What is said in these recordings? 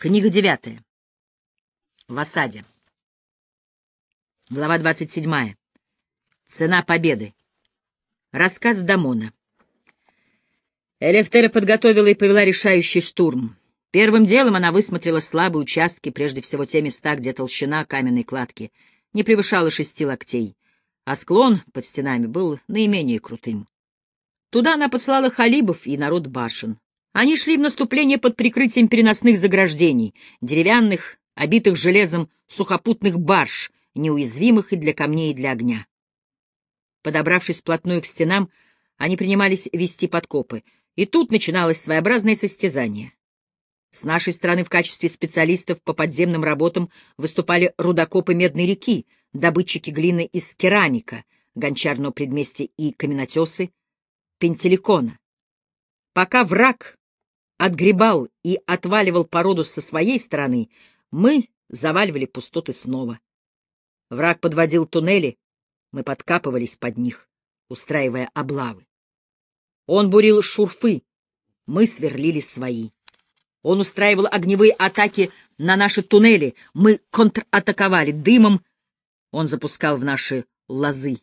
Книга девятая. В осаде. Глава двадцать седьмая. Цена победы. Рассказ Дамона. Элефтера подготовила и повела решающий штурм. Первым делом она высмотрела слабые участки, прежде всего те места, где толщина каменной кладки не превышала шести локтей, а склон под стенами был наименее крутым. Туда она послала халибов и народ башен. Они шли в наступление под прикрытием переносных заграждений, деревянных, обитых железом сухопутных барж, неуязвимых и для камней, и для огня. Подобравшись вплотную к стенам, они принимались вести подкопы, и тут начиналось своеобразное состязание. С нашей стороны в качестве специалистов по подземным работам выступали рудокопы Медной реки, добытчики глины из керамика, гончарного предместья и каменотесы Пентеликона. Пока враг отгребал и отваливал породу со своей стороны, мы заваливали пустоты снова. Враг подводил туннели, мы подкапывались под них, устраивая облавы. Он бурил шурфы, мы сверлили свои. Он устраивал огневые атаки на наши туннели, мы контратаковали дымом, он запускал в наши лозы.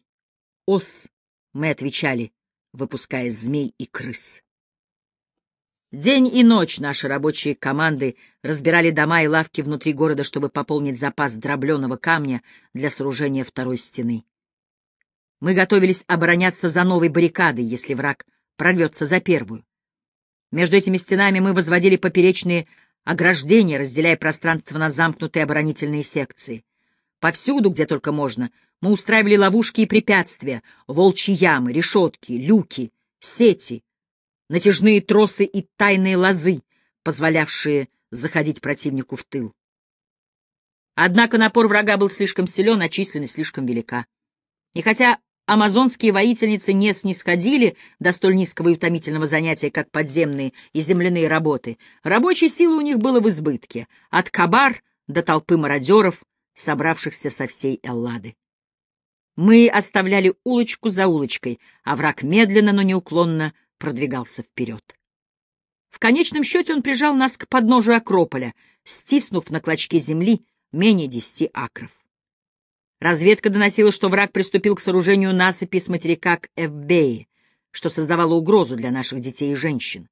Ос, мы отвечали, выпуская змей и крыс. День и ночь наши рабочие команды разбирали дома и лавки внутри города, чтобы пополнить запас дробленого камня для сооружения второй стены. Мы готовились обороняться за новой баррикадой, если враг прорвется за первую. Между этими стенами мы возводили поперечные ограждения, разделяя пространство на замкнутые оборонительные секции. Повсюду, где только можно, мы устраивали ловушки и препятствия, волчьи ямы, решетки, люки, сети, натяжные тросы и тайные лозы, позволявшие заходить противнику в тыл. Однако напор врага был слишком силен, а численность слишком велика. И хотя амазонские воительницы не снисходили до столь низкого и утомительного занятия, как подземные и земляные работы, рабочей силы у них было в избытке, от кабар до толпы мародеров, собравшихся со всей Эллады. Мы оставляли улочку за улочкой, а враг медленно, но неуклонно продвигался вперед. В конечном счете он прижал нас к подножию Акрополя, стиснув на клочке земли менее десяти акров. Разведка доносила, что враг приступил к сооружению насыпи с материка к Эвбее, что создавало угрозу для наших детей и женщин.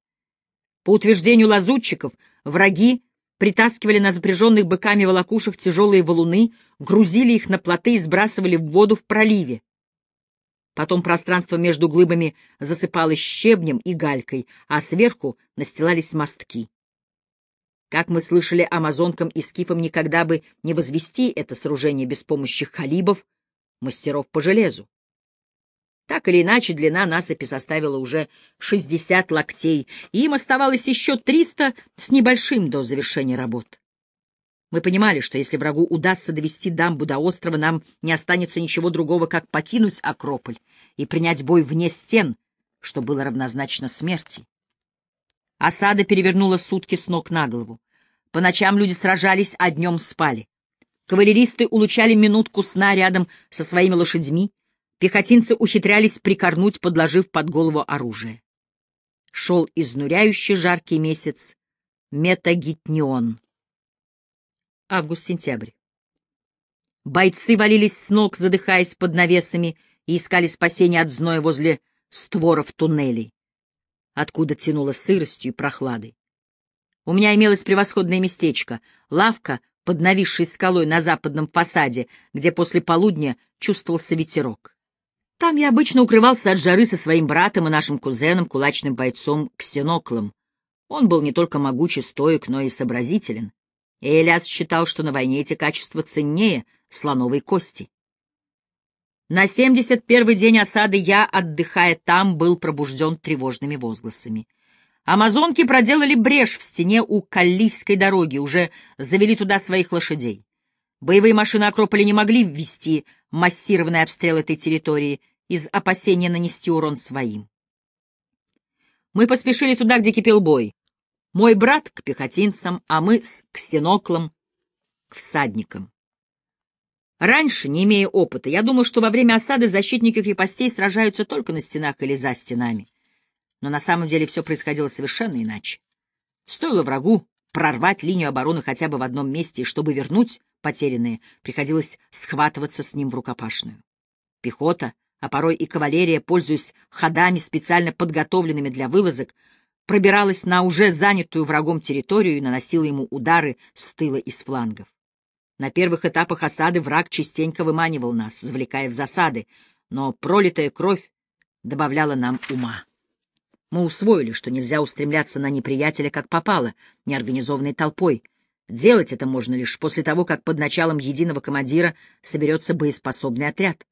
По утверждению лазутчиков, враги притаскивали на запряженных быками волокушах тяжелые валуны, грузили их на плоты и сбрасывали в воду в проливе. Потом пространство между глыбами засыпалось щебнем и галькой, а сверху настилались мостки. Как мы слышали, амазонкам и скифам никогда бы не возвести это сооружение без помощи халибов, мастеров по железу. Так или иначе, длина насыпи составила уже 60 локтей, и им оставалось еще 300 с небольшим до завершения работ. Мы понимали, что если врагу удастся довести дамбу до острова, нам не останется ничего другого, как покинуть Акрополь и принять бой вне стен, что было равнозначно смерти. Осада перевернула сутки с ног на голову. По ночам люди сражались, а днем спали. Кавалеристы улучали минутку сна рядом со своими лошадьми, пехотинцы ухитрялись прикорнуть, подложив под голову оружие. Шел изнуряющий жаркий месяц Метагитнион август-сентябрь. Бойцы валились с ног, задыхаясь под навесами, и искали спасения от зноя возле створов туннелей, откуда тянуло сыростью и прохладой. У меня имелось превосходное местечко — лавка под нависшей скалой на западном фасаде, где после полудня чувствовался ветерок. Там я обычно укрывался от жары со своим братом и нашим кузеном, кулачным бойцом Ксеноклом. Он был не только могуч и стоек, но и сообразителен. Элиас считал, что на войне эти качества ценнее слоновой кости. На 71-й день осады я, отдыхая там, был пробужден тревожными возгласами. Амазонки проделали брешь в стене у Каллийской дороги, уже завели туда своих лошадей. Боевые машины Акрополя не могли ввести массированный обстрел этой территории из опасения нанести урон своим. Мы поспешили туда, где кипел бой. Мой брат к пехотинцам, а мы с ксеноклом к всадникам. Раньше, не имея опыта, я думал, что во время осады защитники крепостей сражаются только на стенах или за стенами. Но на самом деле все происходило совершенно иначе. Стоило врагу прорвать линию обороны хотя бы в одном месте, и чтобы вернуть потерянные, приходилось схватываться с ним в рукопашную. Пехота, а порой и кавалерия, пользуясь ходами, специально подготовленными для вылазок, пробиралась на уже занятую врагом территорию и наносила ему удары с тыла и с флангов. На первых этапах осады враг частенько выманивал нас, завлекая в засады, но пролитая кровь добавляла нам ума. Мы усвоили, что нельзя устремляться на неприятеля как попало, неорганизованной толпой. Делать это можно лишь после того, как под началом единого командира соберется боеспособный отряд.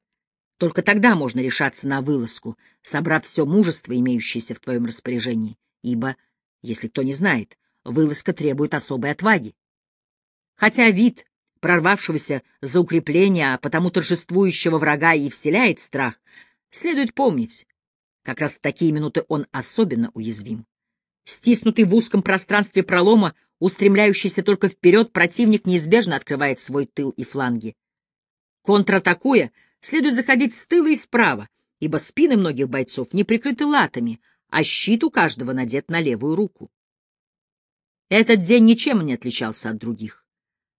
Только тогда можно решаться на вылазку, собрав все мужество, имеющееся в твоем распоряжении, ибо, если кто не знает, вылазка требует особой отваги. Хотя вид прорвавшегося за укрепление, а потому торжествующего врага и вселяет страх, следует помнить, как раз в такие минуты он особенно уязвим. Стиснутый в узком пространстве пролома, устремляющийся только вперед, противник неизбежно открывает свой тыл и фланги. Контратакуя, следует заходить с тыла и справа, ибо спины многих бойцов не прикрыты латами, а щит у каждого надет на левую руку. Этот день ничем не отличался от других.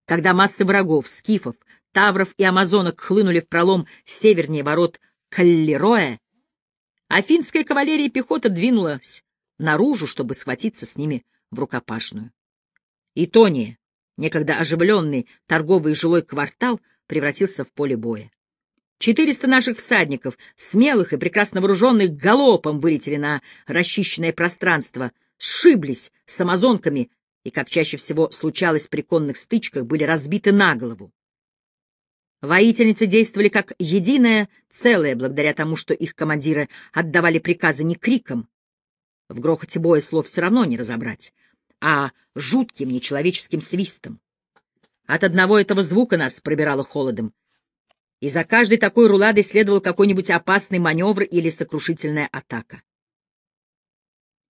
Когда массы врагов, скифов, тавров и амазонок хлынули в пролом севернее ворот Каллероя, афинская кавалерия и пехота двинулась наружу, чтобы схватиться с ними в рукопашную. Итония, некогда оживленный торговый и жилой квартал, превратился в поле боя. Четыреста наших всадников, смелых и прекрасно вооруженных, галопом вылетели на расчищенное пространство, сшиблись с амазонками и, как чаще всего случалось при конных стычках, были разбиты на голову. Воительницы действовали как единое целое, благодаря тому, что их командиры отдавали приказы не криком. В грохоте боя слов все равно не разобрать, а жутким нечеловеческим свистом. От одного этого звука нас пробирало холодом, и за каждой такой руладой следовал какой-нибудь опасный маневр или сокрушительная атака.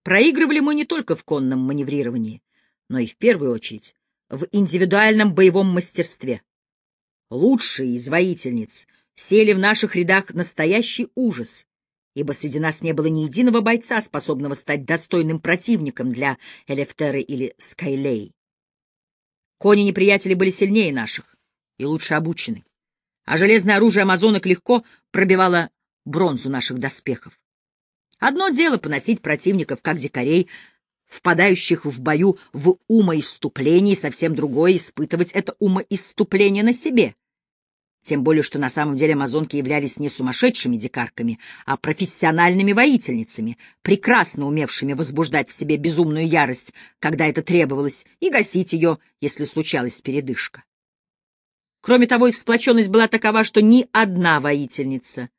Проигрывали мы не только в конном маневрировании, но и в первую очередь в индивидуальном боевом мастерстве. Лучшие из воительниц сели в наших рядах настоящий ужас, ибо среди нас не было ни единого бойца, способного стать достойным противником для Элефтеры или Скайлей. Кони неприятелей были сильнее наших и лучше обучены а железное оружие амазонок легко пробивало бронзу наших доспехов. Одно дело поносить противников, как дикарей, впадающих в бою в умоиступление, совсем другое — испытывать это умоиступление на себе. Тем более, что на самом деле амазонки являлись не сумасшедшими дикарками, а профессиональными воительницами, прекрасно умевшими возбуждать в себе безумную ярость, когда это требовалось, и гасить ее, если случалась передышка. Кроме того, их сплоченность была такова, что ни одна воительница,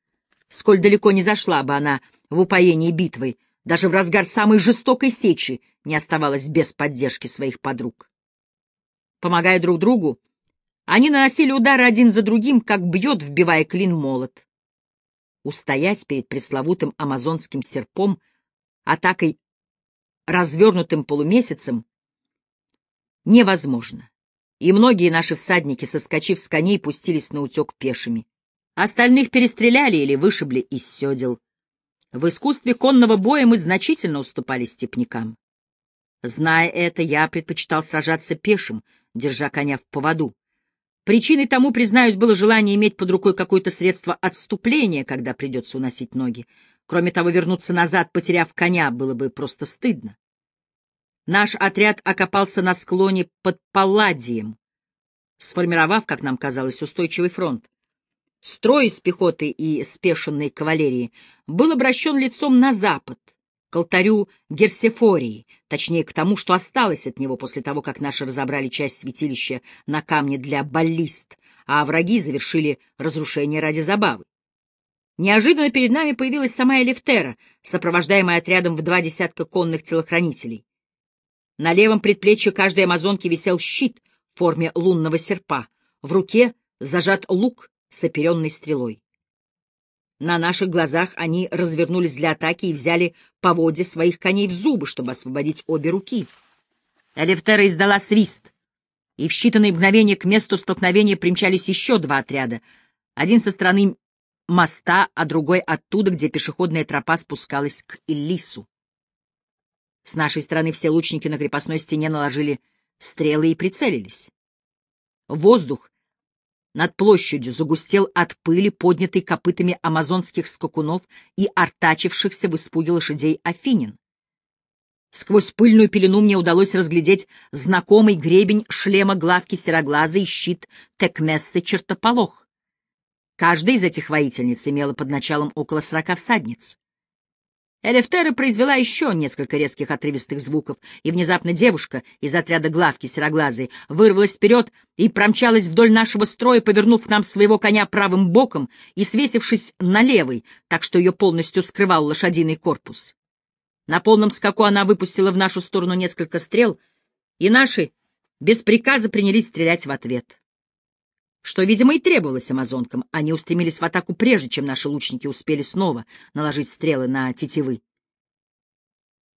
сколь далеко не зашла бы она в упоении битвой, даже в разгар самой жестокой сечи, не оставалась без поддержки своих подруг. Помогая друг другу, они наносили удары один за другим, как бьет, вбивая клин молот. Устоять перед пресловутым амазонским серпом, атакой развернутым полумесяцем, невозможно и многие наши всадники, соскочив с коней, пустились на утек пешими. Остальных перестреляли или вышибли из седел. В искусстве конного боя мы значительно уступали степнякам. Зная это, я предпочитал сражаться пешим, держа коня в поводу. Причиной тому, признаюсь, было желание иметь под рукой какое-то средство отступления, когда придется уносить ноги. Кроме того, вернуться назад, потеряв коня, было бы просто стыдно. Наш отряд окопался на склоне под Палладием, сформировав, как нам казалось, устойчивый фронт. Строй из пехоты и спешенной кавалерии был обращен лицом на запад, к алтарю Герсефории, точнее к тому, что осталось от него после того, как наши разобрали часть святилища на камне для баллист, а враги завершили разрушение ради забавы. Неожиданно перед нами появилась сама Элефтера, сопровождаемая отрядом в два десятка конных телохранителей. На левом предплечье каждой амазонки висел щит в форме лунного серпа, в руке зажат лук с оперенной стрелой. На наших глазах они развернулись для атаки и взяли поводья своих коней в зубы, чтобы освободить обе руки. Элефтера издала свист, и в считанные мгновения к месту столкновения примчались еще два отряда, один со стороны моста, а другой оттуда, где пешеходная тропа спускалась к Иллису. С нашей стороны все лучники на крепостной стене наложили стрелы и прицелились. Воздух над площадью загустел от пыли, поднятой копытами амазонских скакунов и артачившихся в испуге лошадей афинин. Сквозь пыльную пелену мне удалось разглядеть знакомый гребень шлема главки сероглаза и щит Текмессы чертополох. Каждая из этих воительниц имела под началом около сорока всадниц. Элефтера произвела еще несколько резких отрывистых звуков, и внезапно девушка из отряда главки сероглазой вырвалась вперед и промчалась вдоль нашего строя, повернув нам своего коня правым боком и свесившись на левый, так что ее полностью скрывал лошадиный корпус. На полном скаку она выпустила в нашу сторону несколько стрел, и наши без приказа принялись стрелять в ответ. Что, видимо, и требовалось амазонкам, они устремились в атаку прежде, чем наши лучники успели снова наложить стрелы на тетивы.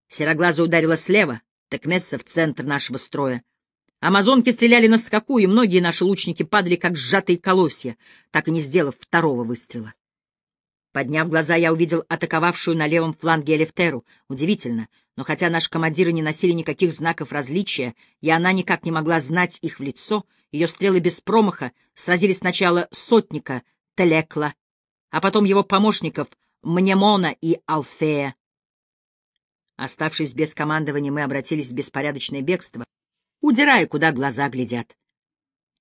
Сероглаза ударила слева, так место в центр нашего строя. Амазонки стреляли на скаку, и многие наши лучники падали, как сжатые колосья, так и не сделав второго выстрела. Подняв глаза, я увидел атаковавшую на левом фланге Элефтеру. Удивительно, но хотя наши командиры не носили никаких знаков различия, и она никак не могла знать их в лицо, ее стрелы без промаха сразили сначала сотника Телекла, а потом его помощников Мнемона и Алфея. Оставшись без командования, мы обратились в беспорядочное бегство, удирая, куда глаза глядят.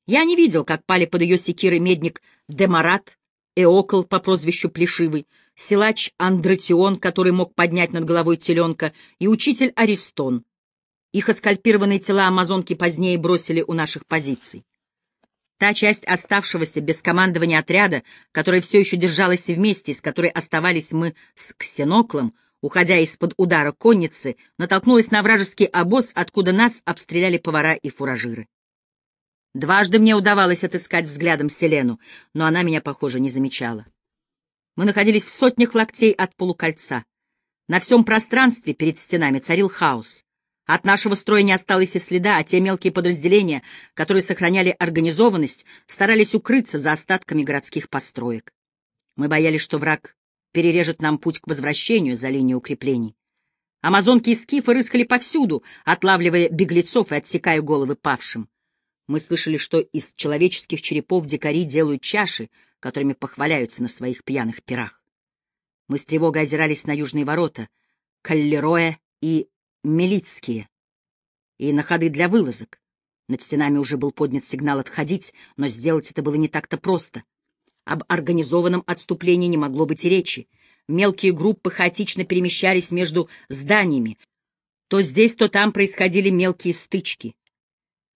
Я не видел, как пали под ее секирой медник Демарат, Эокол по прозвищу Плешивый, силач Андратион, который мог поднять над головой теленка, и учитель Аристон. Их оскальпированные тела амазонки позднее бросили у наших позиций. Та часть оставшегося без командования отряда, которая все еще держалась вместе, с которой оставались мы с Ксеноклом, уходя из-под удара конницы, натолкнулась на вражеский обоз, откуда нас обстреляли повара и фуражиры. Дважды мне удавалось отыскать взглядом Селену, но она меня, похоже, не замечала. Мы находились в сотнях локтей от полукольца. На всем пространстве перед стенами царил хаос. От нашего строя не осталось и следа, а те мелкие подразделения, которые сохраняли организованность, старались укрыться за остатками городских построек. Мы боялись, что враг перережет нам путь к возвращению за линию укреплений. Амазонки и скифы рыскали повсюду, отлавливая беглецов и отсекая головы павшим. Мы слышали, что из человеческих черепов дикари делают чаши, которыми похваляются на своих пьяных пирах. Мы с тревогой озирались на южные ворота, Каллероя и Мелицкие, и на ходы для вылазок. Над стенами уже был поднят сигнал отходить, но сделать это было не так-то просто. Об организованном отступлении не могло быть и речи. Мелкие группы хаотично перемещались между зданиями. То здесь, то там происходили мелкие стычки.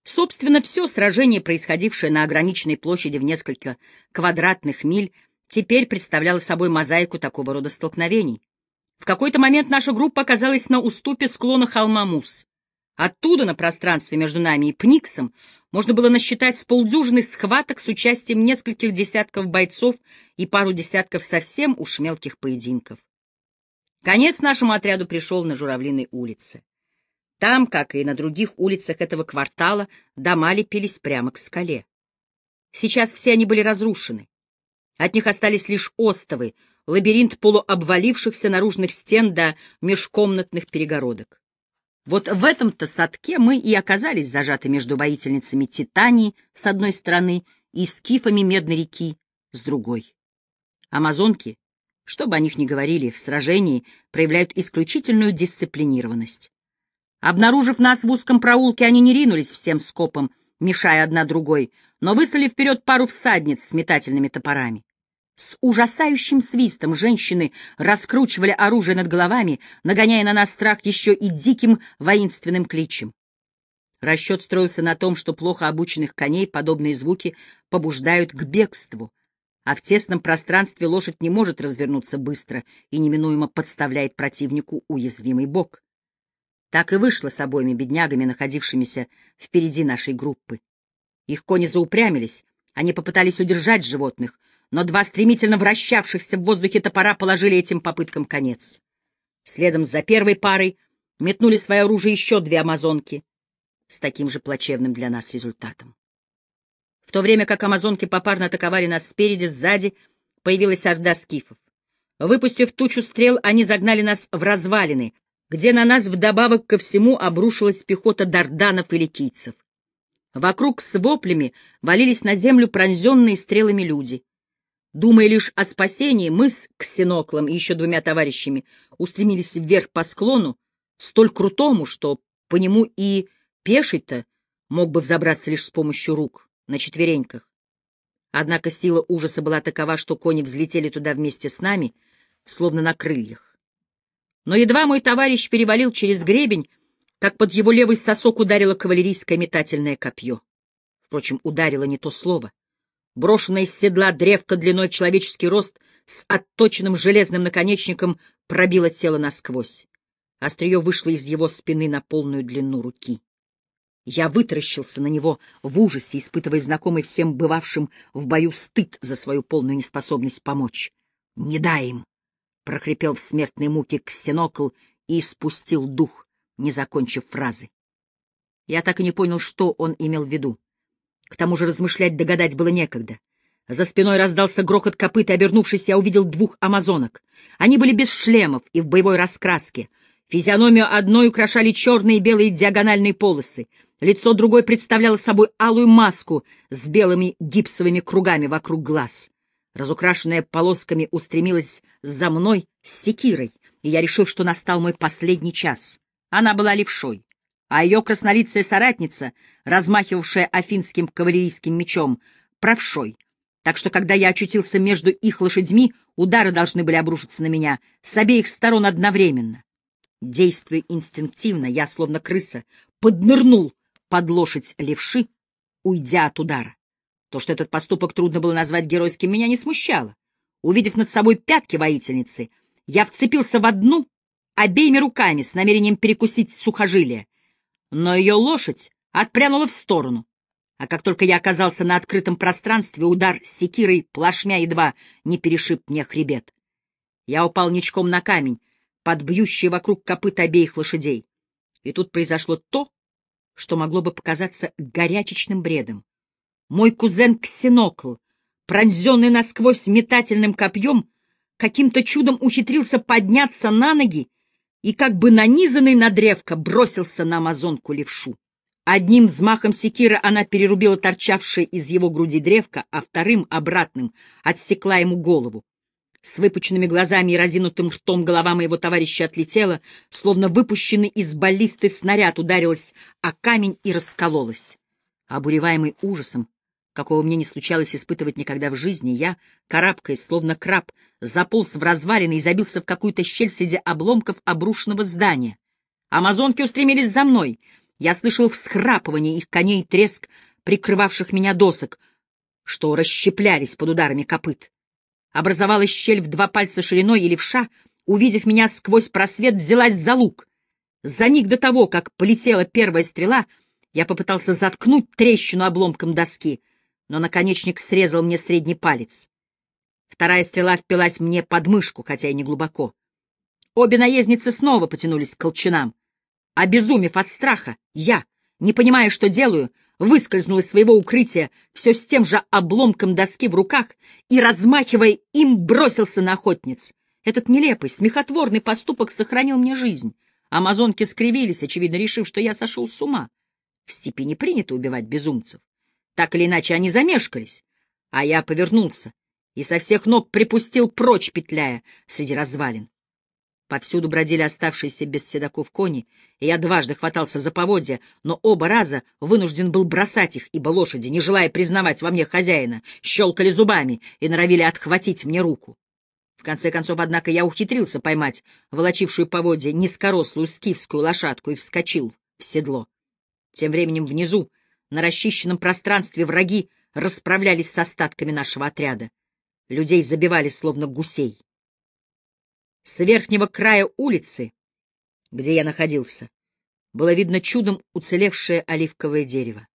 Собственно, все сражение, происходившее на ограниченной площади в несколько квадратных миль, теперь представляло собой мозаику такого рода столкновений. В какой-то момент наша группа оказалась на уступе склона холма Мус. Оттуда, на пространстве между нами и Пниксом, можно было насчитать с полдюжины схваток с участием нескольких десятков бойцов и пару десятков совсем уж мелких поединков. Конец нашему отряду пришел на Журавлиной улице. Там, как и на других улицах этого квартала, дома лепились прямо к скале. Сейчас все они были разрушены. От них остались лишь остовы, лабиринт полуобвалившихся наружных стен до межкомнатных перегородок. Вот в этом-то садке мы и оказались зажаты между воительницами Титании с одной стороны и скифами Медной реки с другой. Амазонки, что бы о них ни говорили, в сражении проявляют исключительную дисциплинированность. Обнаружив нас в узком проулке, они не ринулись всем скопом, мешая одна другой, но выслали вперед пару всадниц с метательными топорами. С ужасающим свистом женщины раскручивали оружие над головами, нагоняя на нас страх еще и диким воинственным кличем. Расчет строился на том, что плохо обученных коней подобные звуки побуждают к бегству, а в тесном пространстве лошадь не может развернуться быстро и неминуемо подставляет противнику уязвимый бок. Так и вышло с обоими беднягами, находившимися впереди нашей группы. Их кони заупрямились, они попытались удержать животных, но два стремительно вращавшихся в воздухе топора положили этим попыткам конец. Следом за первой парой метнули свое оружие еще две амазонки с таким же плачевным для нас результатом. В то время как амазонки попарно атаковали нас спереди, сзади появилась орда скифов. Выпустив тучу стрел, они загнали нас в развалины, где на нас вдобавок ко всему обрушилась пехота дарданов и ликийцев. Вокруг с воплями валились на землю пронзенные стрелами люди. Думая лишь о спасении, мы с Ксеноклом и еще двумя товарищами устремились вверх по склону, столь крутому, что по нему и пеший-то мог бы взобраться лишь с помощью рук, на четвереньках. Однако сила ужаса была такова, что кони взлетели туда вместе с нами, словно на крыльях. Но едва мой товарищ перевалил через гребень, как под его левый сосок ударило кавалерийское метательное копье. Впрочем, ударило не то слово. Брошенная из седла древко длиной человеческий рост с отточенным железным наконечником пробило тело насквозь. Острие вышло из его спины на полную длину руки. Я вытаращился на него в ужасе, испытывая знакомый всем бывавшим в бою стыд за свою полную неспособность помочь. — Не дай им! — прохрипел в смертной муке Ксенокл и спустил дух, не закончив фразы. Я так и не понял, что он имел в виду. К тому же размышлять догадать было некогда. За спиной раздался грохот копыт, и, обернувшись, я увидел двух амазонок. Они были без шлемов и в боевой раскраске. Физиономию одной украшали черные и белые диагональные полосы. Лицо другой представляло собой алую маску с белыми гипсовыми кругами вокруг глаз. Разукрашенная полосками устремилась за мной с секирой, и я решил, что настал мой последний час. Она была левшой а ее краснолицая соратница, размахивавшая афинским кавалерийским мечом, правшой. Так что, когда я очутился между их лошадьми, удары должны были обрушиться на меня с обеих сторон одновременно. Действуя инстинктивно, я, словно крыса, поднырнул под лошадь левши, уйдя от удара. То, что этот поступок трудно было назвать геройским, меня не смущало. Увидев над собой пятки воительницы, я вцепился в одну обеими руками с намерением перекусить сухожилие но ее лошадь отпрянула в сторону. А как только я оказался на открытом пространстве, удар с секирой плашмя едва не перешиб мне хребет. Я упал ничком на камень, под бьющие вокруг копыт обеих лошадей. И тут произошло то, что могло бы показаться горячечным бредом. Мой кузен Ксенокл, пронзенный насквозь метательным копьем, каким-то чудом ухитрился подняться на ноги и как бы нанизанный на древко бросился на амазонку левшу. Одним взмахом секира она перерубила торчавшее из его груди древко, а вторым, обратным, отсекла ему голову. С выпученными глазами и разинутым ртом голова моего товарища отлетела, словно выпущенный из баллисты снаряд ударилась о камень и раскололась. Обуреваемый ужасом, какого мне не случалось испытывать никогда в жизни, я, карабкаясь, словно краб, заполз в развалины и забился в какую-то щель среди обломков обрушенного здания. Амазонки устремились за мной. Я слышал всхрапывание их коней и треск прикрывавших меня досок, что расщеплялись под ударами копыт. Образовалась щель в два пальца шириной, и левша, увидев меня сквозь просвет, взялась за лук. За миг до того, как полетела первая стрела, я попытался заткнуть трещину обломком доски — но наконечник срезал мне средний палец. Вторая стрела впилась мне под мышку, хотя и не глубоко. Обе наездницы снова потянулись к колчанам. Обезумев от страха, я, не понимая, что делаю, выскользнул из своего укрытия все с тем же обломком доски в руках и, размахивая им, бросился на охотниц. Этот нелепый, смехотворный поступок сохранил мне жизнь. Амазонки скривились, очевидно, решив, что я сошел с ума. В степи не принято убивать безумцев. Так или иначе, они замешкались, а я повернулся и со всех ног припустил прочь, петляя среди развалин. Повсюду бродили оставшиеся без седаков кони, и я дважды хватался за поводья, но оба раза вынужден был бросать их, ибо лошади, не желая признавать во мне хозяина, щелкали зубами и норовили отхватить мне руку. В конце концов, однако, я ухитрился поймать волочившую поводья низкорослую скифскую лошадку и вскочил в седло. Тем временем внизу, на расчищенном пространстве враги расправлялись с остатками нашего отряда. Людей забивали, словно гусей. С верхнего края улицы, где я находился, было видно чудом уцелевшее оливковое дерево.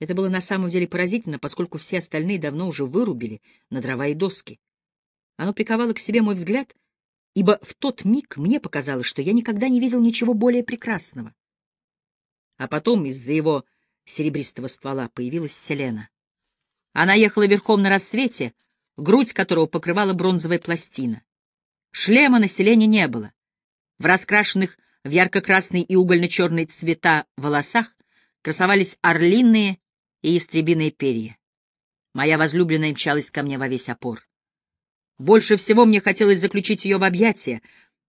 Это было на самом деле поразительно, поскольку все остальные давно уже вырубили на дрова и доски. Оно приковало к себе мой взгляд, ибо в тот миг мне показалось, что я никогда не видел ничего более прекрасного. А потом из-за его серебристого ствола появилась Селена. Она ехала верхом на рассвете, грудь которого покрывала бронзовая пластина. Шлема на Селене не было. В раскрашенных в ярко-красный и угольно-черный цвета волосах красовались орлиные и истребиные перья. Моя возлюбленная мчалась ко мне во весь опор. Больше всего мне хотелось заключить ее в объятия,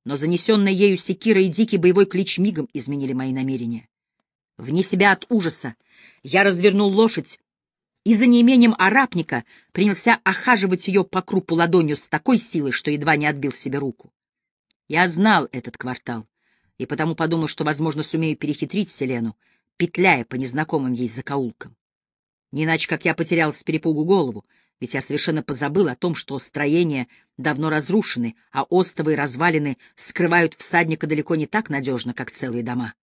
но занесенная ею секира и дикий боевой клич мигом изменили мои намерения. Вне себя от ужаса я развернул лошадь и за неимением арапника принялся охаживать ее по крупу ладонью с такой силой, что едва не отбил себе руку. Я знал этот квартал, и потому подумал, что, возможно, сумею перехитрить Селену, петляя по незнакомым ей закоулкам. Не иначе, как я потерял с перепугу голову, ведь я совершенно позабыл о том, что строения давно разрушены, а остовы и развалины скрывают всадника далеко не так надежно, как целые дома.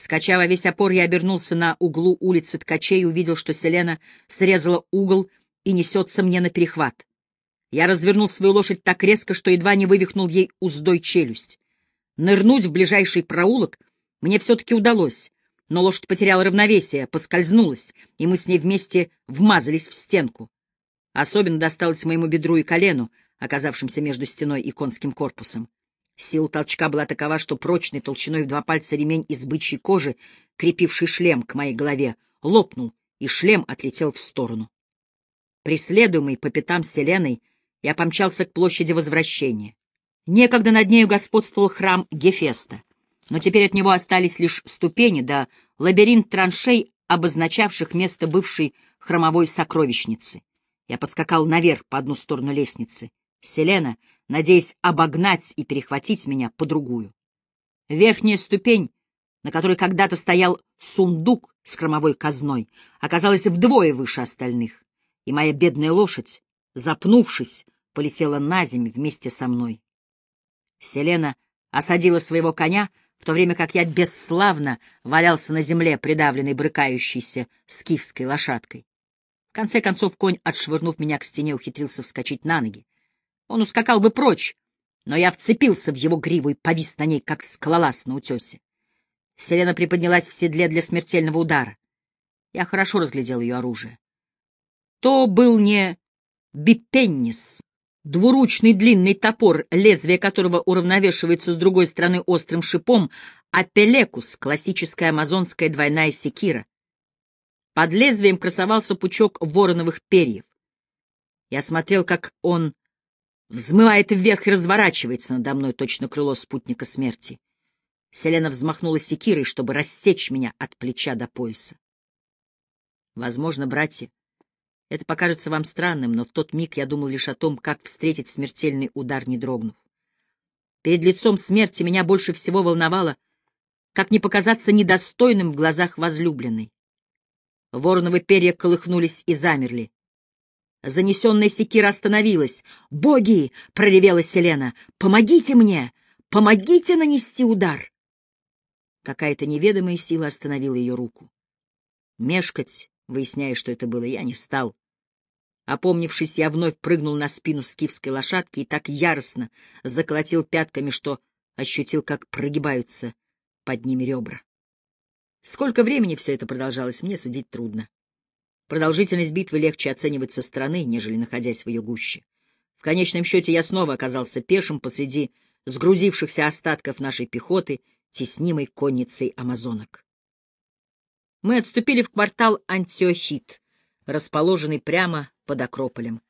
Скача весь опор, я обернулся на углу улицы Ткачей и увидел, что Селена срезала угол и несется мне на перехват. Я развернул свою лошадь так резко, что едва не вывихнул ей уздой челюсть. Нырнуть в ближайший проулок мне все-таки удалось, но лошадь потеряла равновесие, поскользнулась, и мы с ней вместе вмазались в стенку. Особенно досталось моему бедру и колену, оказавшимся между стеной и конским корпусом. Сила толчка была такова, что прочный толщиной в два пальца ремень из бычьей кожи, крепивший шлем к моей голове, лопнул, и шлем отлетел в сторону. Преследуемый по пятам Селеной, я помчался к площади Возвращения. Некогда над нею господствовал храм Гефеста, но теперь от него остались лишь ступени да лабиринт траншей, обозначавших место бывшей храмовой сокровищницы. Я поскакал наверх по одну сторону лестницы. Селена, надеясь обогнать и перехватить меня по другую. Верхняя ступень, на которой когда-то стоял сундук с хромовой казной, оказалась вдвое выше остальных, и моя бедная лошадь, запнувшись, полетела на землю вместе со мной. Селена осадила своего коня, в то время как я бесславно валялся на земле, придавленный брыкающейся скифской лошадкой. В конце концов конь, отшвырнув меня к стене, ухитрился вскочить на ноги. Он ускакал бы прочь, но я вцепился в его гриву и повис на ней, как скалолаз на утесе. Селена приподнялась в седле для смертельного удара. Я хорошо разглядел ее оружие. То был не бипеннис, двуручный длинный топор, лезвие которого уравновешивается с другой стороны острым шипом, а пелекус — классическая амазонская двойная секира. Под лезвием красовался пучок вороновых перьев. Я смотрел, как он взмывает вверх и разворачивается надо мной точно крыло спутника смерти. Селена взмахнула секирой, чтобы рассечь меня от плеча до пояса. Возможно, братья, это покажется вам странным, но в тот миг я думал лишь о том, как встретить смертельный удар, не дрогнув. Перед лицом смерти меня больше всего волновало, как не показаться недостойным в глазах возлюбленной. Вороновы перья колыхнулись и замерли. Занесенная секира остановилась. «Боги!» — проревела Селена. «Помогите мне! Помогите нанести удар!» Какая-то неведомая сила остановила ее руку. Мешкать, выясняя, что это было, я не стал. Опомнившись, я вновь прыгнул на спину скифской лошадки и так яростно заколотил пятками, что ощутил, как прогибаются под ними ребра. Сколько времени все это продолжалось, мне судить трудно. Продолжительность битвы легче оценивать со стороны, нежели находясь в ее гуще. В конечном счете я снова оказался пешим посреди сгрузившихся остатков нашей пехоты, теснимой конницей амазонок. Мы отступили в квартал Антиохит, расположенный прямо под Акрополем.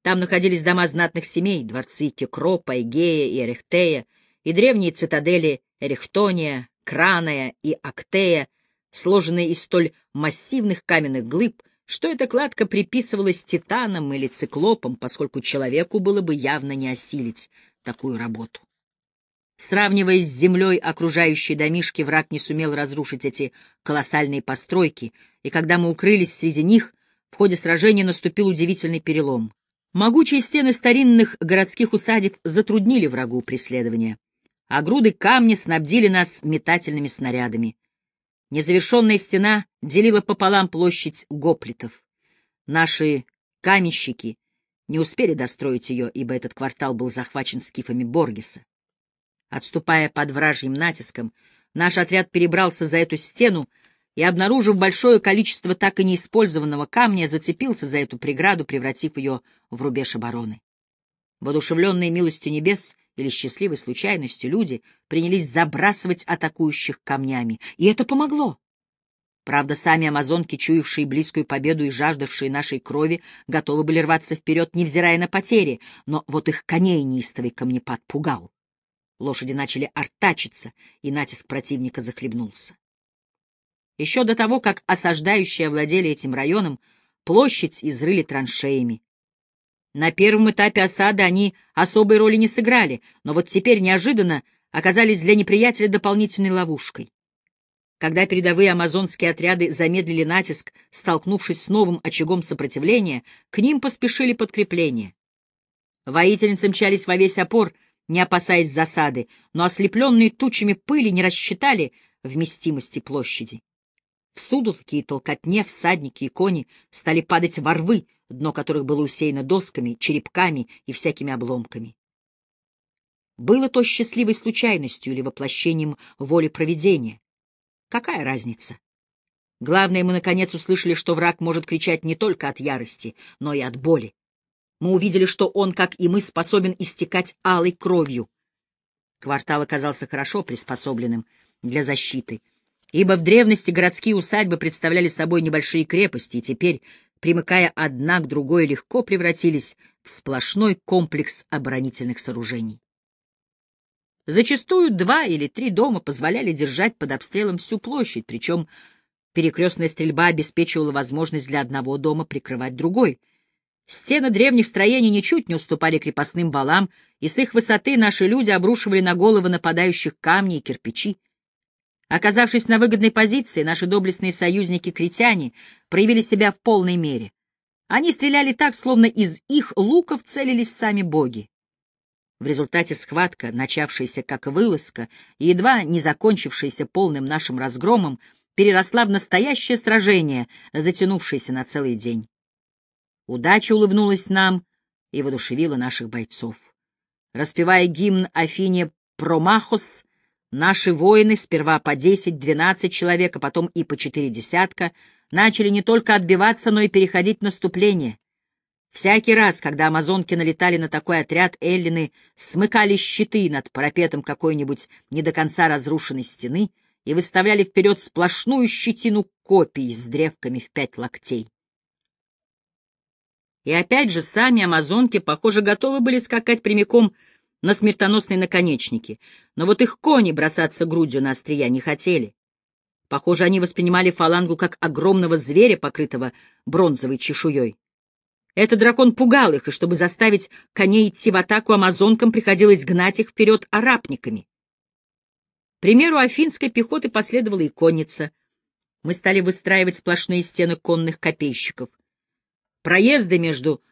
Там находились дома знатных семей, дворцы Кекропа, Эгея и Эрехтея, и древние цитадели Эрехтония, Краная и Актея, сложенные из столь массивных каменных глыб, что эта кладка приписывалась титанам или циклопам, поскольку человеку было бы явно не осилить такую работу. Сравнивая с землей окружающие домишки, враг не сумел разрушить эти колоссальные постройки, и когда мы укрылись среди них, в ходе сражения наступил удивительный перелом. Могучие стены старинных городских усадеб затруднили врагу преследование а груды камня снабдили нас метательными снарядами. Незавершенная стена делила пополам площадь гоплитов. Наши каменщики не успели достроить ее, ибо этот квартал был захвачен скифами Боргеса. Отступая под вражьим натиском, наш отряд перебрался за эту стену и, обнаружив большое количество так и неиспользованного камня, зацепился за эту преграду, превратив ее в рубеж обороны. Воодушевленные милостью небес, или счастливой случайностью люди принялись забрасывать атакующих камнями, и это помогло. Правда, сами амазонки, чуявшие близкую победу и жаждавшие нашей крови, готовы были рваться вперед, невзирая на потери, но вот их коней неистовый камнепад пугал. Лошади начали артачиться, и натиск противника захлебнулся. Еще до того, как осаждающие овладели этим районом, площадь изрыли траншеями. На первом этапе осады они особой роли не сыграли, но вот теперь неожиданно оказались для неприятеля дополнительной ловушкой. Когда передовые амазонские отряды замедлили натиск, столкнувшись с новым очагом сопротивления, к ним поспешили подкрепления. Воительницы мчались во весь опор, не опасаясь засады, но ослепленные тучами пыли не рассчитали вместимости площади. В судутке и толкотне всадники и кони стали падать во рвы, дно которых было усеяно досками, черепками и всякими обломками. Было то счастливой случайностью или воплощением воли провидения. Какая разница? Главное, мы наконец услышали, что враг может кричать не только от ярости, но и от боли. Мы увидели, что он, как и мы, способен истекать алой кровью. Квартал оказался хорошо приспособленным для защиты, ибо в древности городские усадьбы представляли собой небольшие крепости, и теперь, примыкая одна к другой, легко превратились в сплошной комплекс оборонительных сооружений. Зачастую два или три дома позволяли держать под обстрелом всю площадь, причем перекрестная стрельба обеспечивала возможность для одного дома прикрывать другой. Стены древних строений ничуть не уступали крепостным валам, и с их высоты наши люди обрушивали на головы нападающих камни и кирпичи. Оказавшись на выгодной позиции, наши доблестные союзники-критяне проявили себя в полной мере. Они стреляли так, словно из их луков целились сами боги. В результате схватка, начавшаяся как вылазка и едва не закончившаяся полным нашим разгромом, переросла в настоящее сражение, затянувшееся на целый день. Удача улыбнулась нам и воодушевила наших бойцов. Распевая гимн Афине Промахос, наши воины, сперва по десять-двенадцать человек, а потом и по четыре десятка, начали не только отбиваться, но и переходить в наступление. Всякий раз, когда амазонки налетали на такой отряд, эллины смыкали щиты над парапетом какой-нибудь не до конца разрушенной стены и выставляли вперед сплошную щетину копий с древками в пять локтей. И опять же, сами амазонки, похоже, готовы были скакать прямиком на смертоносные наконечники, но вот их кони бросаться грудью на острия не хотели. Похоже, они воспринимали фалангу как огромного зверя, покрытого бронзовой чешуей. Этот дракон пугал их, и чтобы заставить коней идти в атаку амазонкам, приходилось гнать их вперед арапниками. примеру афинской пехоты последовала и конница. Мы стали выстраивать сплошные стены конных копейщиков. Проезды между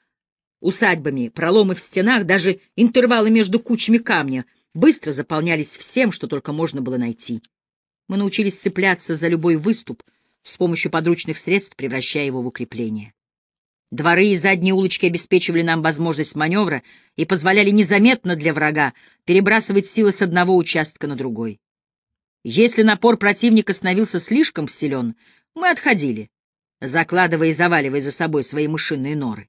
усадьбами, проломы в стенах, даже интервалы между кучами камня быстро заполнялись всем, что только можно было найти. Мы научились цепляться за любой выступ, с помощью подручных средств превращая его в укрепление. Дворы и задние улочки обеспечивали нам возможность маневра и позволяли незаметно для врага перебрасывать силы с одного участка на другой. Если напор противника становился слишком силен, мы отходили, закладывая и заваливая за собой свои мышиные норы.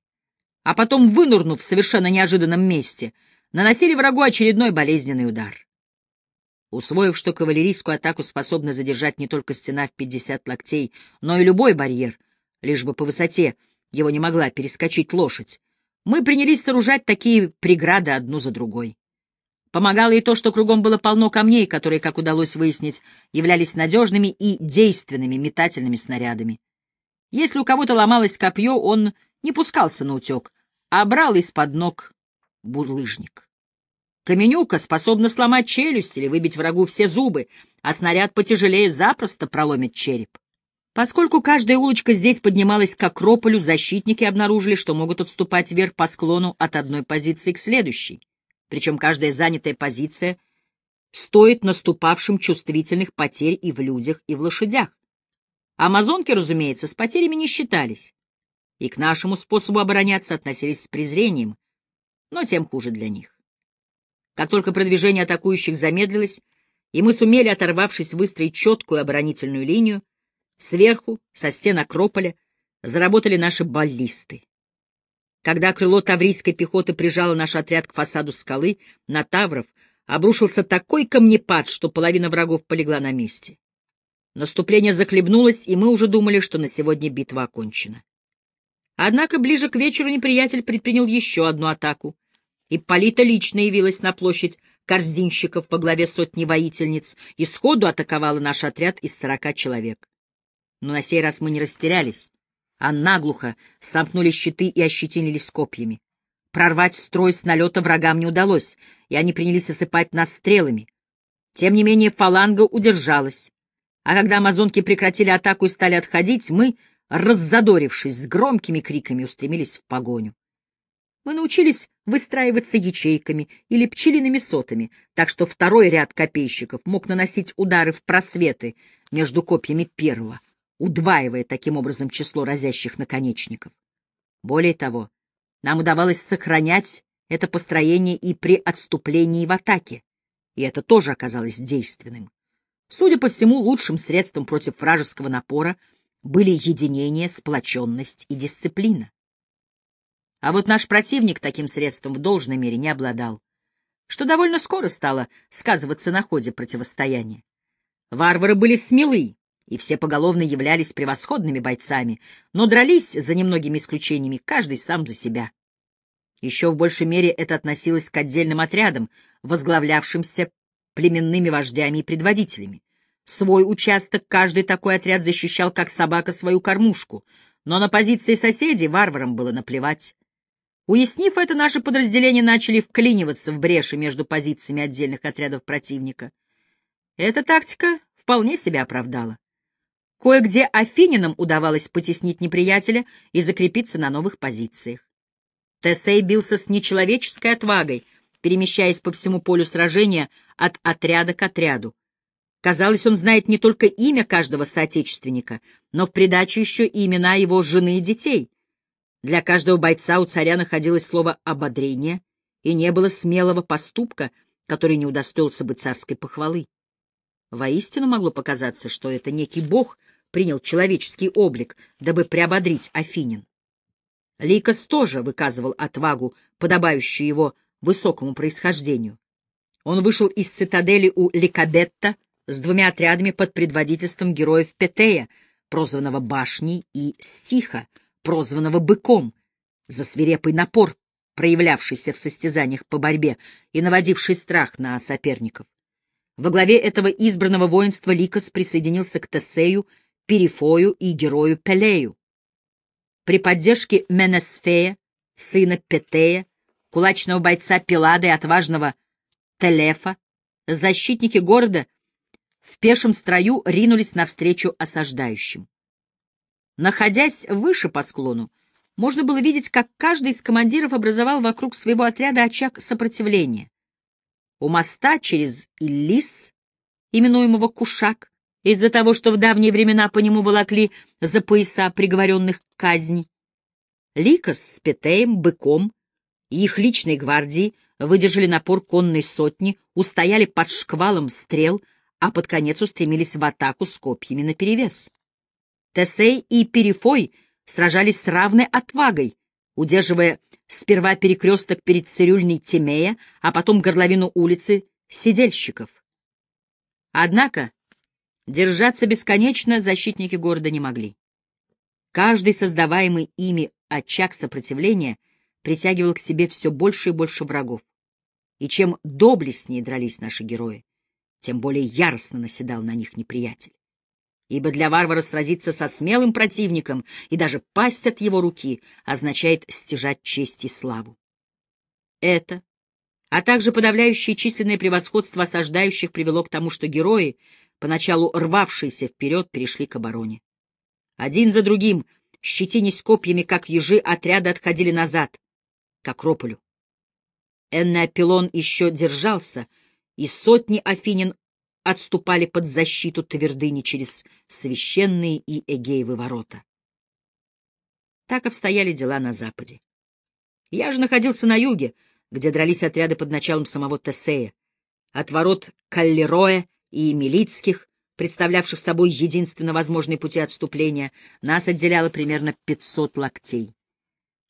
А потом, вынурнув в совершенно неожиданном месте, наносили врагу очередной болезненный удар. Усвоив, что кавалерийскую атаку способна задержать не только стена в 50 локтей, но и любой барьер, лишь бы по высоте — его не могла перескочить лошадь. Мы принялись сооружать такие преграды одну за другой. Помогало и то, что кругом было полно камней, которые, как удалось выяснить, являлись надежными и действенными метательными снарядами. Если у кого-то ломалось копье, он не пускался на утек, а брал из-под ног бурлыжник. Каменюка способна сломать челюсть или выбить врагу все зубы, а снаряд потяжелее запросто проломит череп. Поскольку каждая улочка здесь поднималась к Акрополю, защитники обнаружили, что могут отступать вверх по склону от одной позиции к следующей. Причем каждая занятая позиция стоит наступавшим чувствительных потерь и в людях, и в лошадях. Амазонки, разумеется, с потерями не считались, и к нашему способу обороняться относились с презрением, но тем хуже для них. Как только продвижение атакующих замедлилось, и мы сумели, оторвавшись, выстроить четкую оборонительную линию, Сверху, со стен Акрополя, заработали наши баллисты. Когда крыло таврийской пехоты прижало наш отряд к фасаду скалы, на тавров обрушился такой камнепад, что половина врагов полегла на месте. Наступление захлебнулось, и мы уже думали, что на сегодня битва окончена. Однако ближе к вечеру неприятель предпринял еще одну атаку. Ипполита лично явилась на площадь корзинщиков по главе сотни воительниц и сходу атаковала наш отряд из сорока человек. Но на сей раз мы не растерялись, а наглухо сомкнули щиты и ощетинились копьями. Прорвать строй с налета врагам не удалось, и они принялись осыпать нас стрелами. Тем не менее фаланга удержалась, а когда амазонки прекратили атаку и стали отходить, мы, раззадорившись с громкими криками, устремились в погоню. Мы научились выстраиваться ячейками или пчелиными сотами, так что второй ряд копейщиков мог наносить удары в просветы между копьями первого, удваивая таким образом число разящих наконечников. Более того, нам удавалось сохранять это построение и при отступлении в атаке, и это тоже оказалось действенным. Судя по всему, лучшим средством против вражеского напора были единение, сплоченность и дисциплина. А вот наш противник таким средством в должной мере не обладал, что довольно скоро стало сказываться на ходе противостояния. Варвары были смелы, и все поголовно являлись превосходными бойцами, но дрались, за немногими исключениями, каждый сам за себя. Еще в большей мере это относилось к отдельным отрядам, возглавлявшимся племенными вождями и предводителями. Свой участок каждый такой отряд защищал как собака свою кормушку, но на позиции соседей варварам было наплевать. Уяснив это, наши подразделения начали вклиниваться в бреши между позициями отдельных отрядов противника. Эта тактика вполне себя оправдала. Кое-где афининам удавалось потеснить неприятеля и закрепиться на новых позициях. Тесей бился с нечеловеческой отвагой, перемещаясь по всему полю сражения от отряда к отряду. Казалось, он знает не только имя каждого соотечественника, но в придачу еще и имена его жены и детей. Для каждого бойца у царя находилось слово «ободрение», и не было смелого поступка, который не удостоился бы царской похвалы. Воистину могло показаться, что это некий бог принял человеческий облик, дабы приободрить Афинин. Ликос тоже выказывал отвагу, подобающую его высокому происхождению. Он вышел из цитадели у Ликабетта с двумя отрядами под предводительством героев Петея, прозванного Башней, и Стиха, прозванного быком, за свирепый напор, проявлявшийся в состязаниях по борьбе и наводивший страх на соперников. Во главе этого избранного воинства Ликос присоединился к Тесею, Перифою и герою Пелею. При поддержке Менесфея, сына Петея, кулачного бойца Пилада и отважного Телефа, защитники города в пешем строю ринулись навстречу осаждающим. Находясь выше по склону, можно было видеть, как каждый из командиров образовал вокруг своего отряда очаг сопротивления. У моста через Иллис, именуемого Кушак, из-за того, что в давние времена по нему волокли за пояса приговоренных к казни, Ликос с Петеем, Быком и их личной гвардии выдержали напор конной сотни, устояли под шквалом стрел, а под конец устремились в атаку с копьями наперевес. Тесей и Перифой сражались с равной отвагой, удерживая сперва перекресток перед цирюльней Тимея, а потом горловину улицы Сидельщиков. Однако держаться бесконечно защитники города не могли. Каждый создаваемый ими очаг сопротивления притягивал к себе все больше и больше врагов. И чем доблестнее дрались наши герои, тем более яростно наседал на них неприятель ибо для варвара сразиться со смелым противником и даже пасть от его руки означает стяжать честь и славу. Это, а также подавляющее численное превосходство осаждающих привело к тому, что герои, поначалу рвавшиеся вперед, перешли к обороне. Один за другим, щетинясь копьями, как ежи, отряды отходили назад, к Акрополю. Эннеапилон еще держался, и сотни афинин отступали под защиту твердыни через священные и Эгеевы ворота. Так обстояли дела на западе. Я же находился на юге, где дрались отряды под началом самого Тесея. От ворот Каллероя и Милицких, представлявших собой единственно возможные пути отступления, нас отделяло примерно 500 локтей.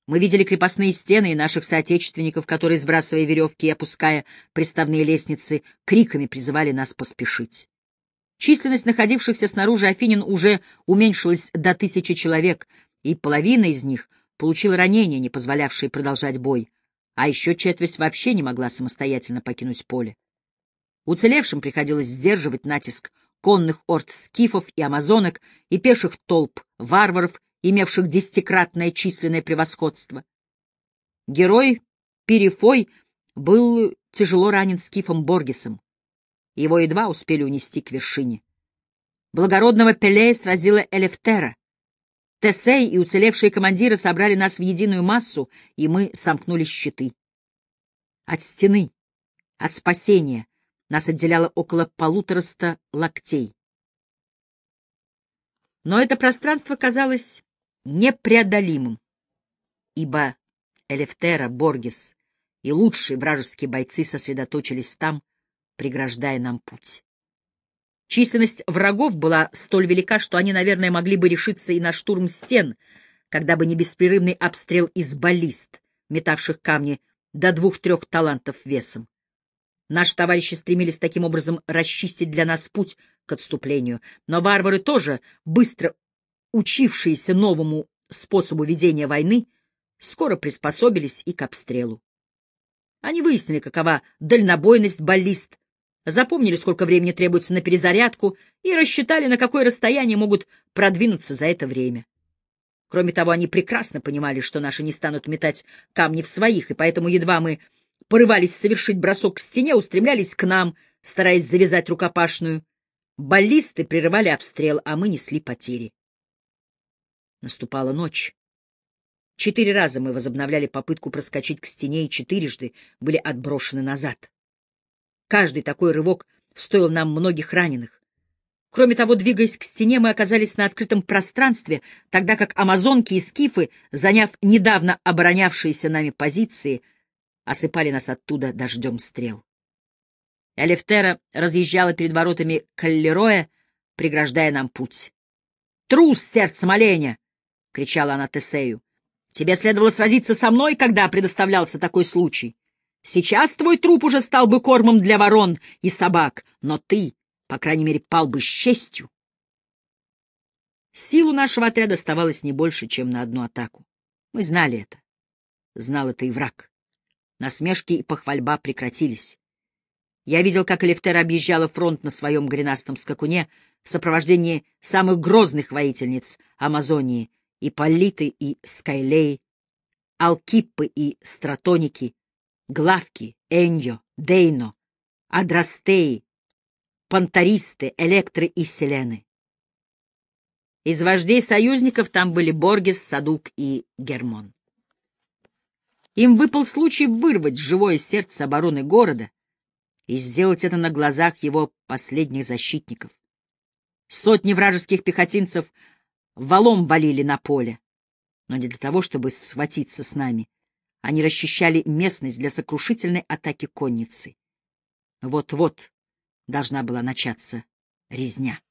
Мы видели крепостные стены и наших соотечественников, которые, сбрасывая веревки и опуская приставные лестницы, криками призывали нас поспешить. Численность находившихся снаружи Афинин уже уменьшилась до тысячи человек, и половина из них получила ранения, не позволявшие продолжать бой, а еще четверть вообще не могла самостоятельно покинуть поле. Уцелевшим приходилось сдерживать натиск конных орд скифов и амазонок и пеших толп варваров, имевших десятикратное численное превосходство. Герой Перифой был тяжело ранен скифом Боргисом. Его едва успели унести к вершине. Благородного Пелея сразила Элефтера. Тесей и уцелевшие командиры собрали нас в единую массу, и мы сомкнули щиты. От стены, от спасения, нас отделяло около полутораста локтей. Но это пространство казалось непреодолимым, ибо Элефтера, Боргес и лучшие вражеские бойцы сосредоточились там, преграждая нам путь. Численность врагов была столь велика, что они, наверное, могли бы решиться и на штурм стен, когда бы не беспрерывный обстрел из баллист, метавших камни до двух-трех талантов весом. Наши товарищи стремились таким образом расчистить для нас путь к отступлению, но варвары тоже, быстро учившиеся новому способу ведения войны, скоро приспособились и к обстрелу. Они выяснили, какова дальнобойность баллист, запомнили, сколько времени требуется на перезарядку и рассчитали, на какое расстояние могут продвинуться за это время. Кроме того, они прекрасно понимали, что наши не станут метать камни в своих, и поэтому едва мы порывались совершить бросок к стене, устремлялись к нам, стараясь завязать рукопашную. Баллисты прерывали обстрел, а мы несли потери. Наступала ночь. Четыре раза мы возобновляли попытку проскочить к стене и четырежды были отброшены назад. Каждый такой рывок стоил нам многих раненых. Кроме того, двигаясь к стене, мы оказались на открытом пространстве, тогда как амазонки и скифы, заняв недавно оборонявшиеся нами позиции, осыпали нас оттуда дождем стрел. Элефтера разъезжала перед воротами Каллероя, преграждая нам путь. «Трус, сердцем оленя!» — кричала она Тесею. «Тебе следовало сразиться со мной, когда предоставлялся такой случай. Сейчас твой труп уже стал бы кормом для ворон и собак, но ты, по крайней мере, пал бы с честью». Силу нашего отряда оставалось не больше, чем на одну атаку. Мы знали это. Знал это и враг. Насмешки и похвальба прекратились. Я видел, как Элифтера объезжала фронт на своем гренастом скакуне в сопровождении самых грозных воительниц Амазонии — Ипполиты и Скайлей, Алкиппы и Стратоники, Главки, Эньо, Дейно, Адрастеи, Пантаристы, Электры и Селены. Из вождей союзников там были Боргес, Садук и Гермон. Им выпал случай вырвать живое сердце обороны города и сделать это на глазах его последних защитников. Сотни вражеских пехотинцев валом валили на поле, но не для того, чтобы схватиться с нами. Они расчищали местность для сокрушительной атаки конницы. Вот-вот должна была начаться резня.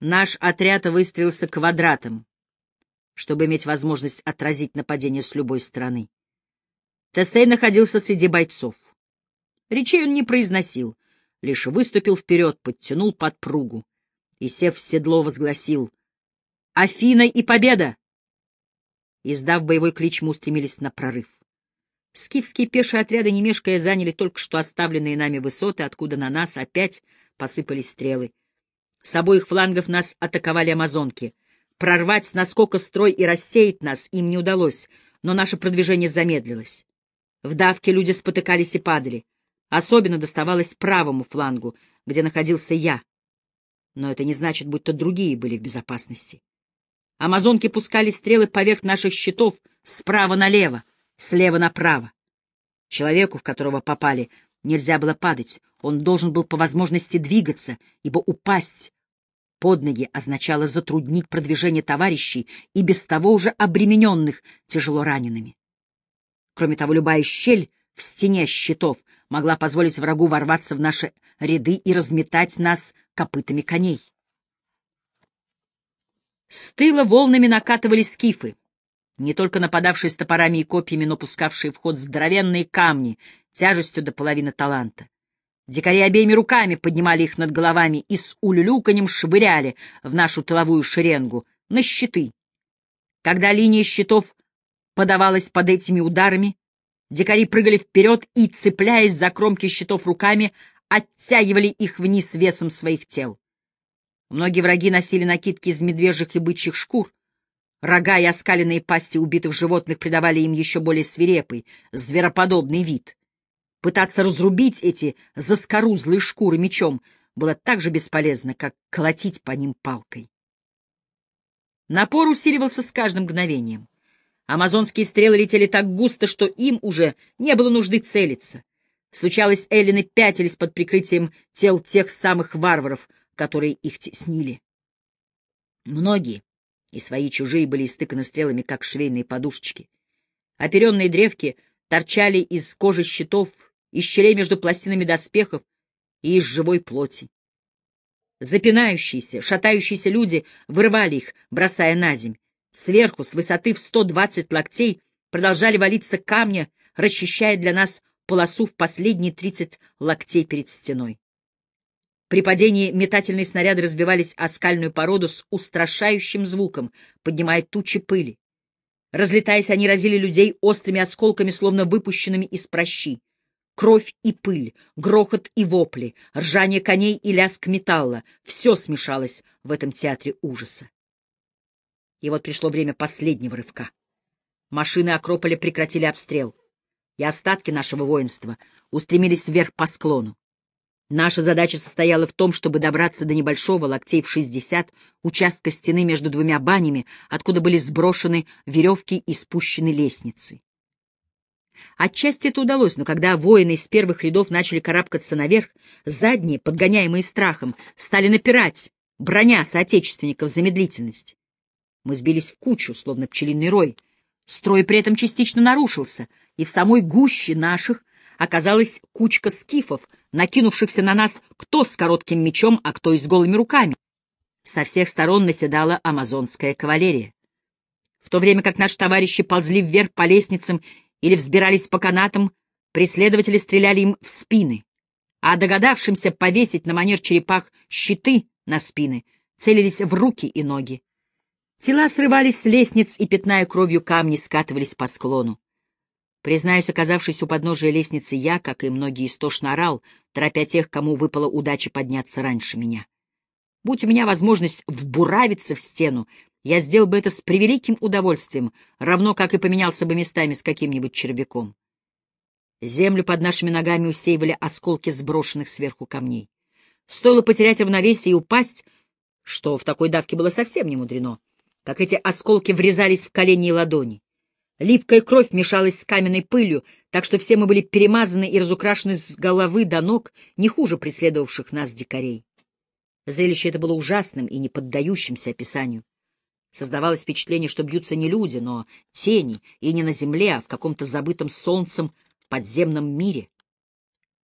Наш отряд выстроился квадратом, чтобы иметь возможность отразить нападение с любой стороны. Тесей находился среди бойцов. Речей он не произносил, лишь выступил вперед, подтянул подпругу и, сев в седло, возгласил «Афина и победа!» Издав боевой клич, мы устремились на прорыв. Скифские пешие отряды, не мешкая, заняли только что оставленные нами высоты, откуда на нас опять посыпались стрелы. С обоих флангов нас атаковали амазонки — Прорвать с наскока строй и рассеять нас им не удалось, но наше продвижение замедлилось. В давке люди спотыкались и падали. Особенно доставалось правому флангу, где находился я. Но это не значит, будто другие были в безопасности. Амазонки пускали стрелы поверх наших щитов справа налево, слева направо. Человеку, в которого попали, нельзя было падать, он должен был по возможности двигаться, ибо упасть под ноги означало затруднить продвижение товарищей и без того уже обремененных тяжело ранеными. Кроме того, любая щель в стене щитов могла позволить врагу ворваться в наши ряды и разметать нас копытами коней. С тыла волнами накатывали скифы. не только нападавшие с топорами и копьями, но пускавшие в ход здоровенные камни тяжестью до половины таланта. Дикари обеими руками поднимали их над головами и с улюлюканьем швыряли в нашу тыловую шеренгу, на щиты. Когда линия щитов подавалась под этими ударами, дикари прыгали вперед и, цепляясь за кромки щитов руками, оттягивали их вниз весом своих тел. Многие враги носили накидки из медвежьих и бычьих шкур. Рога и оскаленные пасти убитых животных придавали им еще более свирепый, звероподобный вид. Пытаться разрубить эти заскорузлые шкуры мечом было так же бесполезно, как колотить по ним палкой. Напор усиливался с каждым мгновением. Амазонские стрелы летели так густо, что им уже не было нужды целиться. Случалось, эллины пятились под прикрытием тел тех самых варваров, которые их теснили. Многие, и свои и чужие, были истыканы стрелами, как швейные подушечки. Оперенные древки торчали из кожи щитов из щелей между пластинами доспехов и из живой плоти. Запинающиеся, шатающиеся люди вырывали их, бросая на земь. Сверху, с высоты в 120 локтей, продолжали валиться камни, расчищая для нас полосу в последние 30 локтей перед стеной. При падении метательные снаряды разбивались о скальную породу с устрашающим звуком, поднимая тучи пыли. Разлетаясь, они разили людей острыми осколками, словно выпущенными из прощи. Кровь и пыль, грохот и вопли, ржание коней и лязг металла — все смешалось в этом театре ужаса. И вот пришло время последнего рывка. Машины Акрополя прекратили обстрел, и остатки нашего воинства устремились вверх по склону. Наша задача состояла в том, чтобы добраться до небольшого, локтей в шестьдесят, участка стены между двумя банями, откуда были сброшены веревки и спущены лестницы. Отчасти это удалось, но когда воины из первых рядов начали карабкаться наверх, задние, подгоняемые страхом, стали напирать, броня соотечественников за медлительность. Мы сбились в кучу, словно пчелиный рой. Строй при этом частично нарушился, и в самой гуще наших оказалась кучка скифов, накинувшихся на нас кто с коротким мечом, а кто и с голыми руками. Со всех сторон наседала амазонская кавалерия. В то время как наши товарищи ползли вверх по лестницам или взбирались по канатам, преследователи стреляли им в спины, а догадавшимся повесить на манер черепах щиты на спины целились в руки и ноги. Тела срывались с лестниц и, пятная кровью камни, скатывались по склону. Признаюсь, оказавшись у подножия лестницы, я, как и многие, истошно орал, торопя тех, кому выпала удача подняться раньше меня. Будь у меня возможность вбуравиться в стену, я сделал бы это с превеликим удовольствием, равно как и поменялся бы местами с каким-нибудь червяком. Землю под нашими ногами усеивали осколки сброшенных сверху камней. Стоило потерять равновесие и упасть, что в такой давке было совсем не мудрено, как эти осколки врезались в колени и ладони. Липкая кровь мешалась с каменной пылью, так что все мы были перемазаны и разукрашены с головы до ног, не хуже преследовавших нас дикарей. Зрелище это было ужасным и не поддающимся описанию. Создавалось впечатление, что бьются не люди, но тени, и не на земле, а в каком-то забытом солнцем подземном мире.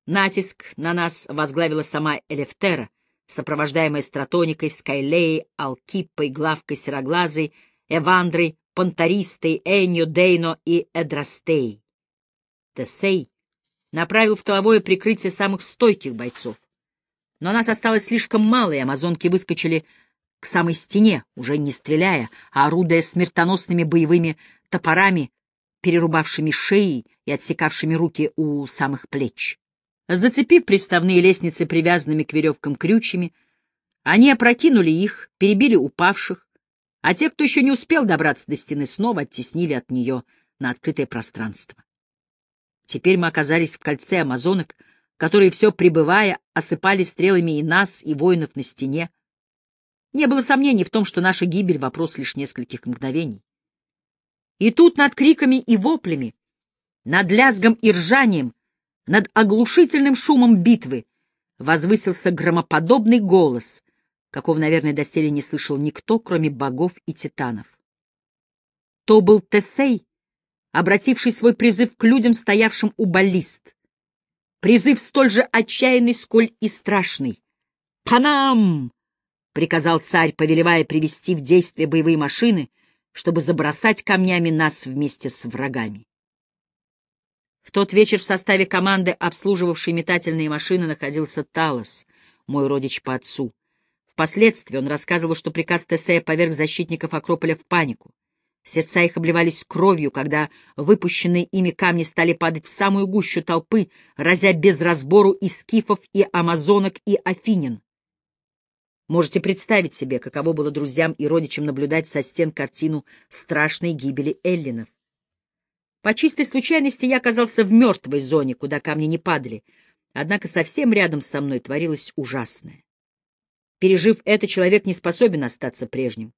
Натиск на нас возглавила сама Элефтера, сопровождаемая Стратоникой, Скайлеей, Алкиппой, Главкой Сероглазой, Эвандрой, Понтаристой, Эньо, Дейно и Эдрастей. Тесей направил в тыловое прикрытие самых стойких бойцов. Но нас осталось слишком мало, и амазонки выскочили к самой стене, уже не стреляя, а орудуя смертоносными боевыми топорами, перерубавшими шеи и отсекавшими руки у самых плеч. Зацепив приставные лестницы привязанными к веревкам крючьями, они опрокинули их, перебили упавших, а те, кто еще не успел добраться до стены, снова оттеснили от нее на открытое пространство. Теперь мы оказались в кольце амазонок, которые, все прибывая, осыпали стрелами и нас, и воинов на стене, не было сомнений в том, что наша гибель — вопрос лишь нескольких мгновений. И тут над криками и воплями, над лязгом и ржанием, над оглушительным шумом битвы возвысился громоподобный голос, какого, наверное, доселе не слышал никто, кроме богов и титанов. То был Тесей, обративший свой призыв к людям, стоявшим у баллист. Призыв столь же отчаянный, сколь и страшный. «Панам! приказал царь, повелевая привести в действие боевые машины, чтобы забросать камнями нас вместе с врагами. В тот вечер в составе команды, обслуживавшей метательные машины, находился Талос, мой родич по отцу. Впоследствии он рассказывал, что приказ Тесея поверг защитников Акрополя в панику. Сердца их обливались кровью, когда выпущенные ими камни стали падать в самую гущу толпы, разя без разбору и скифов, и амазонок, и афинин. Можете представить себе, каково было друзьям и родичам наблюдать со стен картину страшной гибели эллинов. По чистой случайности я оказался в мертвой зоне, куда камни не падали, однако совсем рядом со мной творилось ужасное. Пережив это, человек не способен остаться прежним.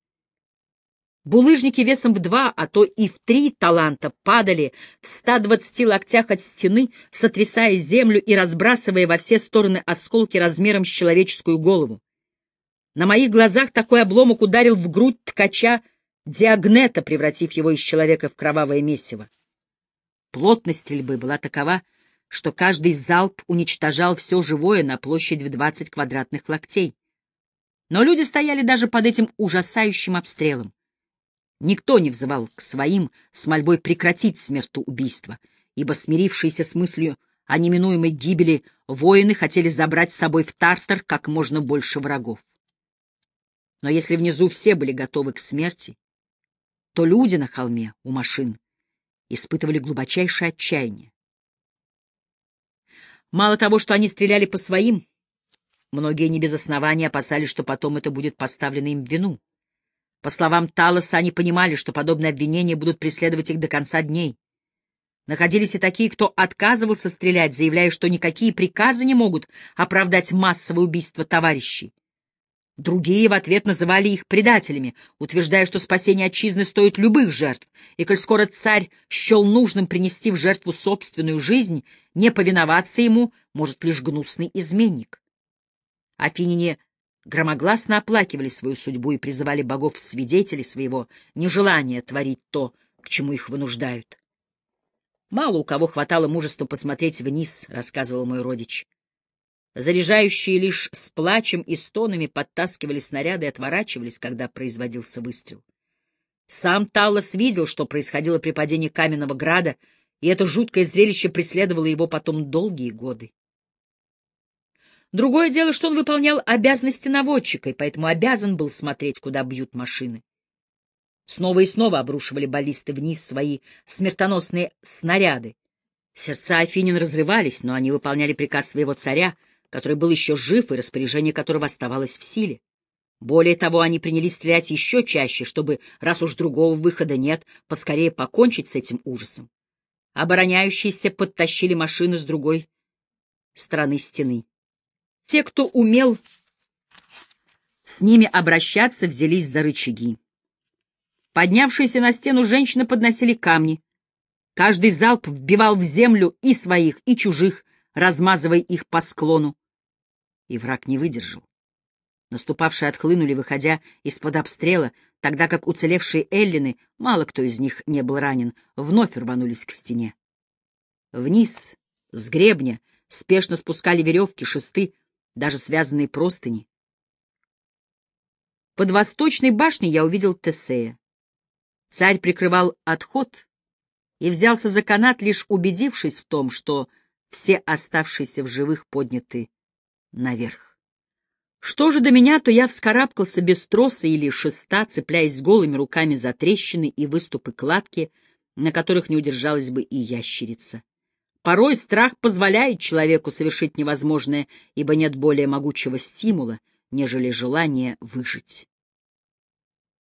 Булыжники весом в два, а то и в три таланта падали в 120 локтях от стены, сотрясая землю и разбрасывая во все стороны осколки размером с человеческую голову. На моих глазах такой обломок ударил в грудь ткача Диагнета, превратив его из человека в кровавое месиво. Плотность стрельбы была такова, что каждый залп уничтожал все живое на площадь в 20 квадратных локтей. Но люди стояли даже под этим ужасающим обстрелом. Никто не взывал к своим с мольбой прекратить смертоубийство, ибо смирившиеся с мыслью о неминуемой гибели воины хотели забрать с собой в Тартар как можно больше врагов. Но если внизу все были готовы к смерти, то люди на холме у машин испытывали глубочайшее отчаяние. Мало того, что они стреляли по своим, многие не без основания опасались, что потом это будет поставлено им в вину. По словам Талоса, они понимали, что подобные обвинения будут преследовать их до конца дней. Находились и такие, кто отказывался стрелять, заявляя, что никакие приказы не могут оправдать массовое убийство товарищей. Другие в ответ называли их предателями, утверждая, что спасение отчизны стоит любых жертв, и коль скоро царь счел нужным принести в жертву собственную жизнь, не повиноваться ему может лишь гнусный изменник. Афиняне громогласно оплакивали свою судьбу и призывали богов в свидетели своего нежелания творить то, к чему их вынуждают. «Мало у кого хватало мужества посмотреть вниз», — рассказывал мой родич. Заряжающие лишь с плачем и стонами подтаскивали снаряды и отворачивались, когда производился выстрел. Сам Таллас видел, что происходило при падении каменного града, и это жуткое зрелище преследовало его потом долгие годы. Другое дело, что он выполнял обязанности наводчика, и поэтому обязан был смотреть, куда бьют машины. Снова и снова обрушивали баллисты вниз свои смертоносные снаряды. Сердца Афинин разрывались, но они выполняли приказ своего царя, который был еще жив и распоряжение которого оставалось в силе. Более того, они принялись стрелять еще чаще, чтобы, раз уж другого выхода нет, поскорее покончить с этим ужасом. Обороняющиеся подтащили машины с другой стороны стены. Те, кто умел с ними обращаться, взялись за рычаги. Поднявшиеся на стену женщины подносили камни. Каждый залп вбивал в землю и своих, и чужих, размазывая их по склону. И враг не выдержал. Наступавшие отхлынули, выходя из-под обстрела, тогда как уцелевшие эллины, мало кто из них не был ранен, вновь рванулись к стене. Вниз, с гребня, спешно спускали веревки, шесты, даже связанные простыни. Под восточной башней я увидел Тесея. Царь прикрывал отход и взялся за канат, лишь убедившись в том, что все оставшиеся в живых подняты наверх. Что же до меня, то я вскарабкался без троса или шеста, цепляясь голыми руками за трещины и выступы кладки, на которых не удержалась бы и ящерица. Порой страх позволяет человеку совершить невозможное, ибо нет более могучего стимула, нежели желание выжить.